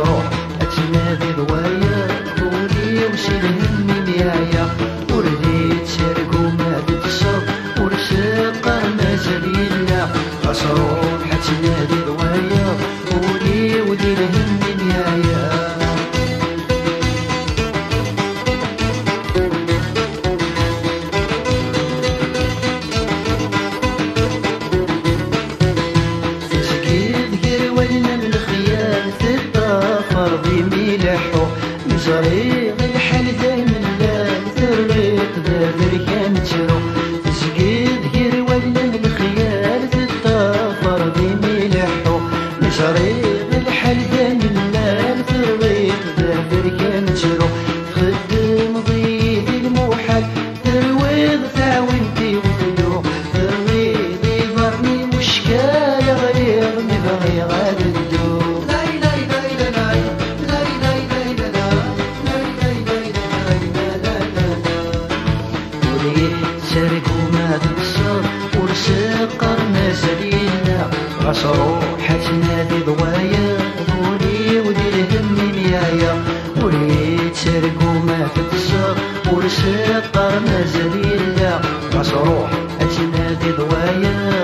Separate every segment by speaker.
Speaker 1: يروح اتنادي ضوايا طولي وشي الهم نهاية ورديت شارك وما بدي شر ورشاق ما جري لا الدم الليل في الريق ضوايا فات الشهر ورشيط طرنا جديد مشروع. أتنادي ذوايا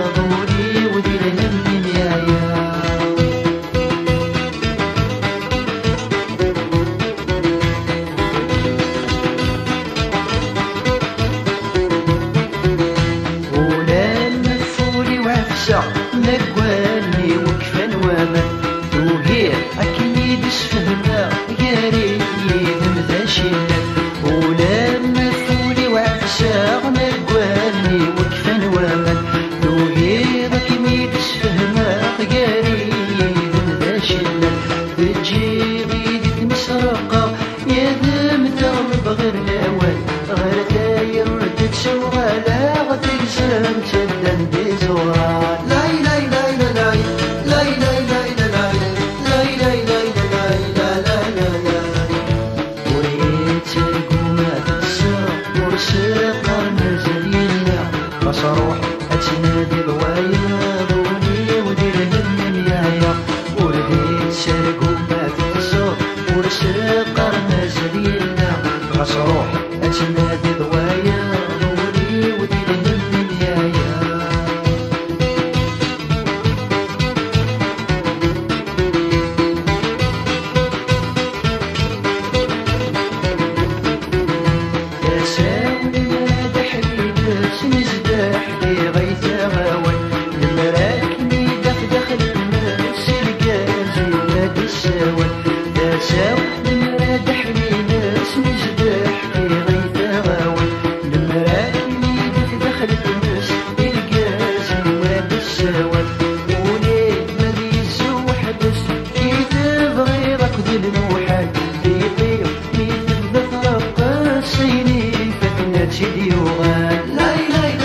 Speaker 1: أفلام جديدة. باش أروح أتنادي الوايا دورني ودير همي يايا وربيت شارك وما تنسو ورشق قرن جديدة. باش أروح الموحد يطير يثبت ربا سيني فتنة ديوغان لاي لاي